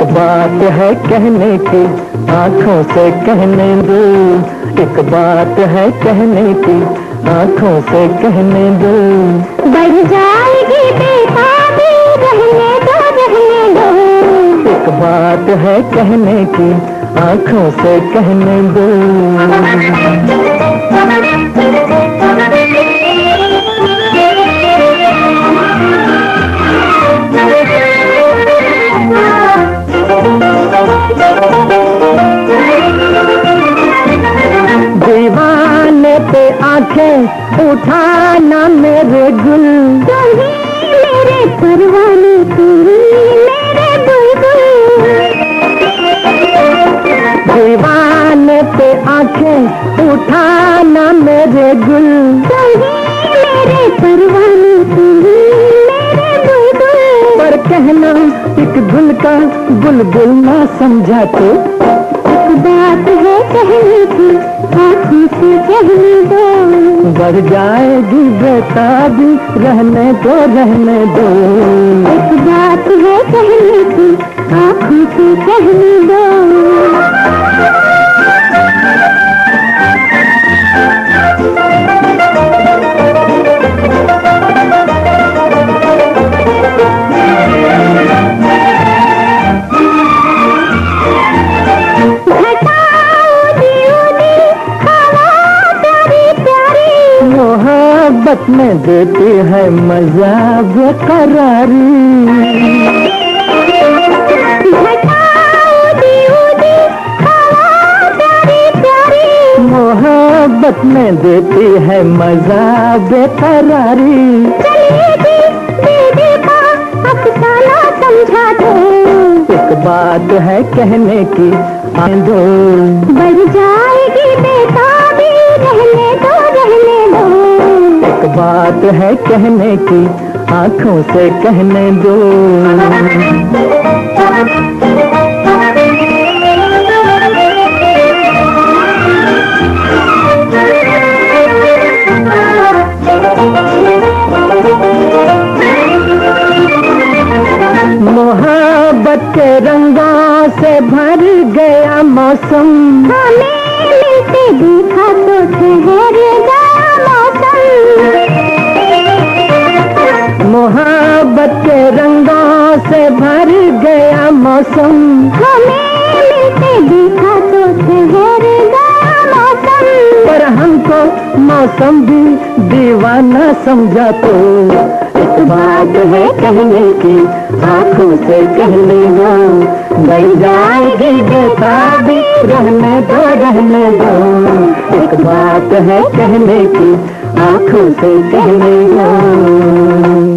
है कहने की आँखों से कहने दो। एक बात है कहने की आँखों से कहने दो। बढ़ जाएगी बेताबी रहने दो रहने दो। एक बात है कहने की आँखों से कहने दो। आँखें उठाना मेरे गुल। मेरे परवाने तू मेरे बुलबुल। दीवाने पे आँखें उठाना मेरे गुल। मेरे परवाने तू मेरे बुलबुल। पर कहना एक गुल का बुलबुल ना समझा तो एक बात है कहने की आँखों से कहने दो बढ़ जाएगी बेताबी रहने दो रहने दो। एक बात है कहने की, आँखों से कहने दो। मोहब्बत में देती है मज़ा बेकरारी मोहब्बत में देती है मज़ा बेकरारी एक बात है कहने की आए दो बढ़ जाएगी बात है कहने की, आँखों से कहने दो। मोहब्बत के रंगों से भर गया मौसम। हमें मिलते देखा तो ठहर गया मौसम। हमें मिलते देखा तो मौसम पर हमको मौसम भी दीवाना समझा तो। एक बात है कहने की, आँखों से कहने दो बढ़ जाएगी बेताबी रहने दो रहने दो। एक बात है कहने की, आँखों से कहने दो